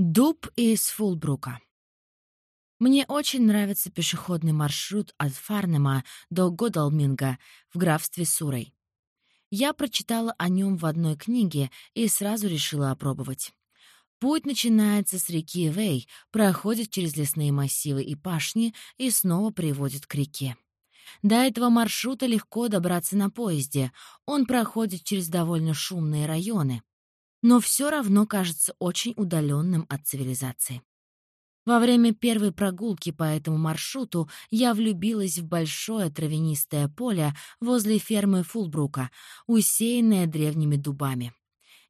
Дуб из Фулбрука. Мне очень нравится пешеходный маршрут от Фарнема до Годалминга в графстве Сурой. Я прочитала о нем в одной книге и сразу решила опробовать. Путь начинается с реки Вэй, проходит через лесные массивы и пашни и снова приводит к реке. До этого маршрута легко добраться на поезде. Он проходит через довольно шумные районы но все равно кажется очень удаленным от цивилизации. Во время первой прогулки по этому маршруту я влюбилась в большое травянистое поле возле фермы Фулбрука, усеянное древними дубами.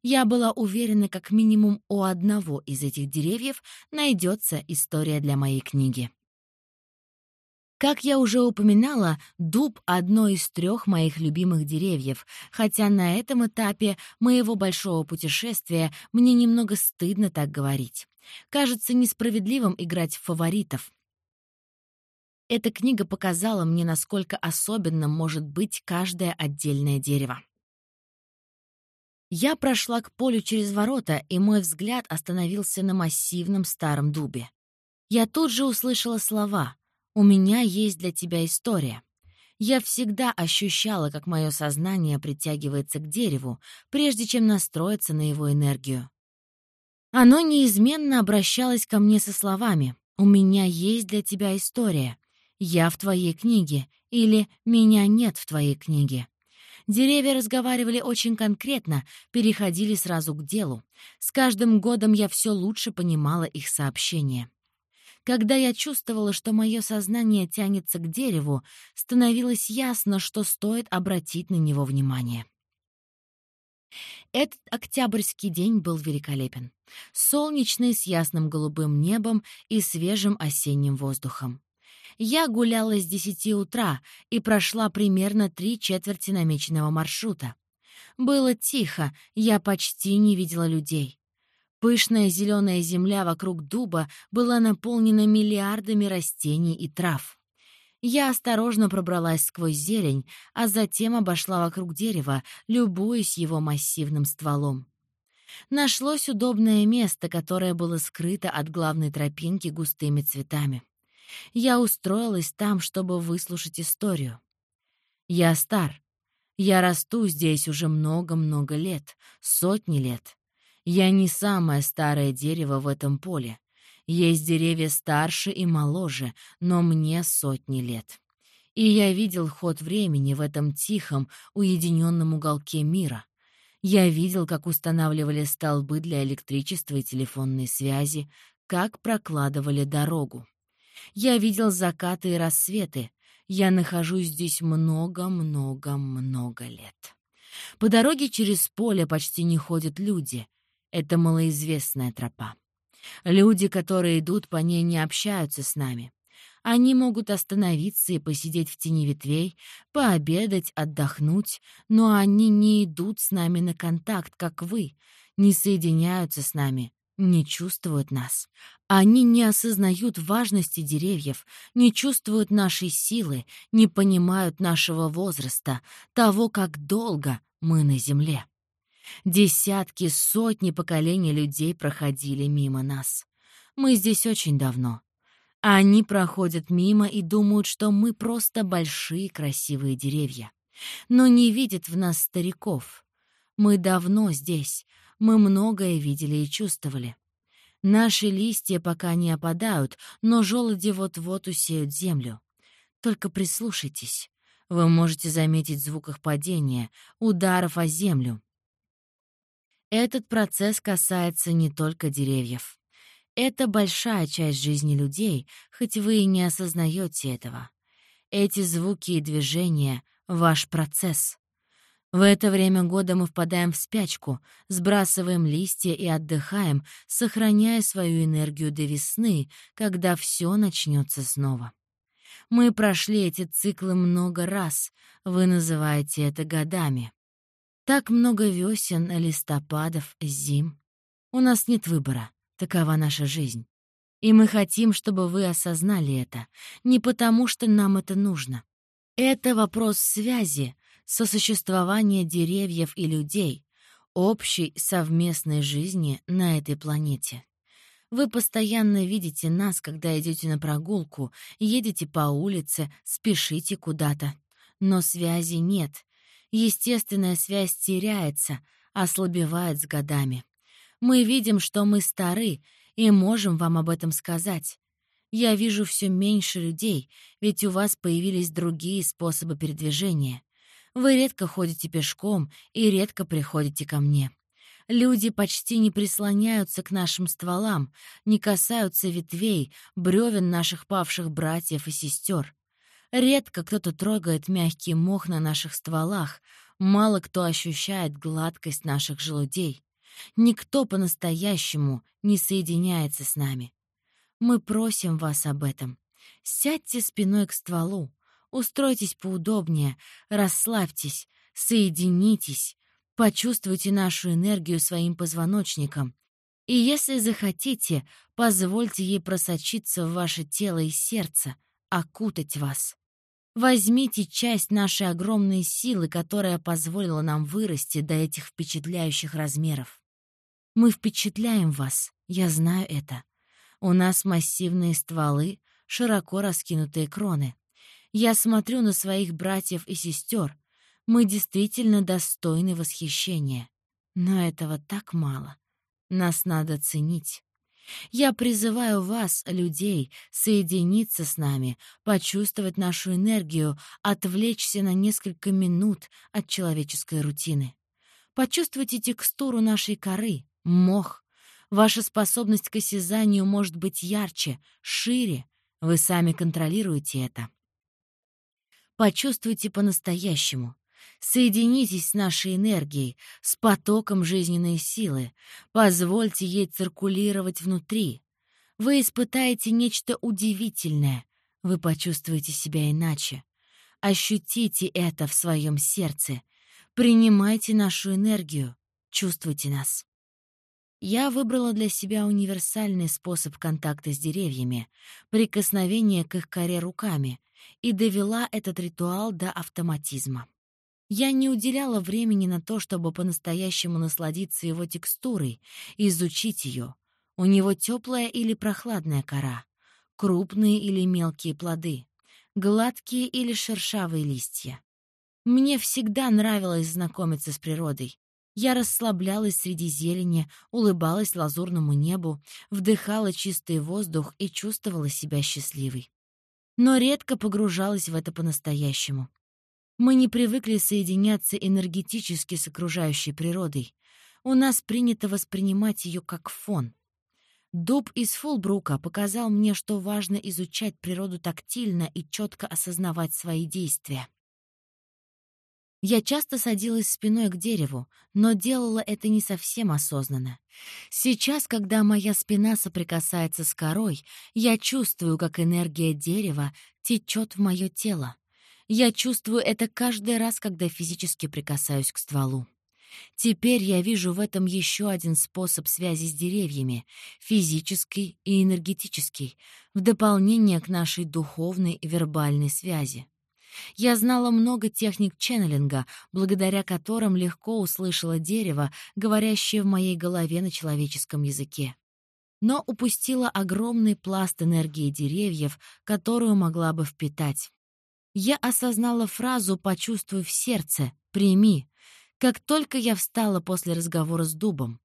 Я была уверена, как минимум у одного из этих деревьев найдется история для моей книги. Как я уже упоминала, дуб — одно из трех моих любимых деревьев, хотя на этом этапе моего большого путешествия мне немного стыдно так говорить. Кажется несправедливым играть в фаворитов. Эта книга показала мне, насколько особенным может быть каждое отдельное дерево. Я прошла к полю через ворота, и мой взгляд остановился на массивном старом дубе. Я тут же услышала слова у меня есть для тебя история. Я всегда ощущала, как мое сознание притягивается к дереву, прежде чем настроиться на его энергию. Оно неизменно обращалось ко мне со словами «У меня есть для тебя история», «Я в твоей книге» или «Меня нет в твоей книге». Деревья разговаривали очень конкретно, переходили сразу к делу. С каждым годом я все лучше понимала их сообщения. Когда я чувствовала, что мое сознание тянется к дереву, становилось ясно, что стоит обратить на него внимание. Этот октябрьский день был великолепен. Солнечный, с ясным голубым небом и свежим осенним воздухом. Я гуляла с десяти утра и прошла примерно три четверти намеченного маршрута. Было тихо, я почти не видела людей. Пышная зеленая земля вокруг дуба была наполнена миллиардами растений и трав. Я осторожно пробралась сквозь зелень, а затем обошла вокруг дерева, любуясь его массивным стволом. Нашлось удобное место, которое было скрыто от главной тропинки густыми цветами. Я устроилась там, чтобы выслушать историю. Я стар. Я расту здесь уже много-много лет, сотни лет. Я не самое старое дерево в этом поле. Есть деревья старше и моложе, но мне сотни лет. И я видел ход времени в этом тихом, уединенном уголке мира. Я видел, как устанавливали столбы для электричества и телефонной связи, как прокладывали дорогу. Я видел закаты и рассветы. Я нахожусь здесь много-много-много лет. По дороге через поле почти не ходят люди — это малоизвестная тропа. Люди, которые идут по ней, не общаются с нами. Они могут остановиться и посидеть в тени ветвей, пообедать, отдохнуть, но они не идут с нами на контакт, как вы, не соединяются с нами, не чувствуют нас. Они не осознают важности деревьев, не чувствуют нашей силы, не понимают нашего возраста, того, как долго мы на земле. Десятки, сотни поколений людей проходили мимо нас. Мы здесь очень давно. Они проходят мимо и думают, что мы просто большие красивые деревья. Но не видят в нас стариков. Мы давно здесь, мы многое видели и чувствовали. Наши листья пока не опадают, но желуди вот-вот усеют землю. Только прислушайтесь. Вы можете заметить звук их падения, ударов о землю. Этот процесс касается не только деревьев. Это большая часть жизни людей, хоть вы и не осознаете этого. Эти звуки и движения — ваш процесс. В это время года мы впадаем в спячку, сбрасываем листья и отдыхаем, сохраняя свою энергию до весны, когда все начнется снова. Мы прошли эти циклы много раз, вы называете это годами. Так много весен, листопадов, зим. У нас нет выбора, такова наша жизнь. И мы хотим, чтобы вы осознали это, не потому что нам это нужно. Это вопрос связи, сосуществования деревьев и людей, общей совместной жизни на этой планете. Вы постоянно видите нас, когда идете на прогулку, едете по улице, спешите куда-то. Но связи нет. Естественная связь теряется, ослабевает с годами. Мы видим, что мы стары, и можем вам об этом сказать. Я вижу все меньше людей, ведь у вас появились другие способы передвижения. Вы редко ходите пешком и редко приходите ко мне. Люди почти не прислоняются к нашим стволам, не касаются ветвей, бревен наших павших братьев и сестер. Редко кто-то трогает мягкий мох на наших стволах, мало кто ощущает гладкость наших желудей. Никто по-настоящему не соединяется с нами. Мы просим вас об этом. Сядьте спиной к стволу, устройтесь поудобнее, расслабьтесь, соединитесь, Почувствуйте нашу энергию своим позвоночником. И если захотите, позвольте ей просочиться в ваше тело и сердце, окутать вас. Возьмите часть нашей огромной силы, которая позволила нам вырасти до этих впечатляющих размеров. Мы впечатляем вас, я знаю это. У нас массивные стволы, широко раскинутые кроны. Я смотрю на своих братьев и сестер, мы действительно достойны восхищения. Но этого так мало. Нас надо ценить. Я призываю вас, людей, соединиться с нами, почувствовать нашу энергию, отвлечься на несколько минут от человеческой рутины. Почувствуйте текстуру нашей коры, мох. Ваша способность к осязанию может быть ярче, шире. Вы сами контролируете это. Почувствуйте по-настоящему. Соединитесь с нашей энергией, с потоком жизненной силы. Позвольте ей циркулировать внутри. Вы испытаете нечто удивительное. Вы почувствуете себя иначе. Ощутите это в своем сердце. Принимайте нашу энергию. Чувствуйте нас. Я выбрала для себя универсальный способ контакта с деревьями, прикосновение к их коре руками, и довела этот ритуал до автоматизма. Я не уделяла времени на то, чтобы по-настоящему насладиться его текстурой изучить ее. У него теплая или прохладная кора, крупные или мелкие плоды, гладкие или шершавые листья. Мне всегда нравилось знакомиться с природой. Я расслаблялась среди зелени, улыбалась лазурному небу, вдыхала чистый воздух и чувствовала себя счастливой. Но редко погружалась в это по-настоящему. Мы не привыкли соединяться энергетически с окружающей природой. У нас принято воспринимать ее как фон. Дуб из Фулбрука показал мне, что важно изучать природу тактильно и четко осознавать свои действия. Я часто садилась спиной к дереву, но делала это не совсем осознанно. Сейчас, когда моя спина соприкасается с корой, я чувствую, как энергия дерева течет в мое тело. Я чувствую это каждый раз, когда физически прикасаюсь к стволу. Теперь я вижу в этом еще один способ связи с деревьями, физический и энергетический, в дополнение к нашей духовной и вербальной связи. Я знала много техник ченнелинга, благодаря которым легко услышала дерево, говорящее в моей голове на человеческом языке. Но упустила огромный пласт энергии деревьев, которую могла бы впитать. Я осознала фразу «почувствуй в сердце», «прими», как только я встала после разговора с дубом.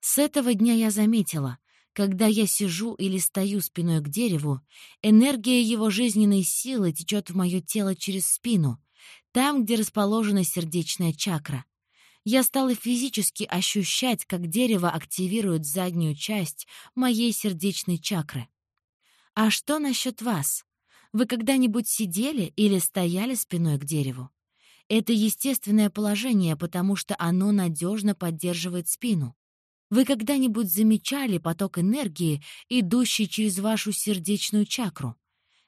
С этого дня я заметила, когда я сижу или стою спиной к дереву, энергия его жизненной силы течет в мое тело через спину, там, где расположена сердечная чакра. Я стала физически ощущать, как дерево активирует заднюю часть моей сердечной чакры. А что насчет вас? Вы когда-нибудь сидели или стояли спиной к дереву? Это естественное положение, потому что оно надежно поддерживает спину. Вы когда-нибудь замечали поток энергии, идущий через вашу сердечную чакру?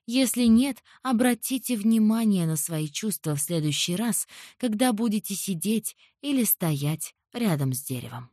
Если нет, обратите внимание на свои чувства в следующий раз, когда будете сидеть или стоять рядом с деревом.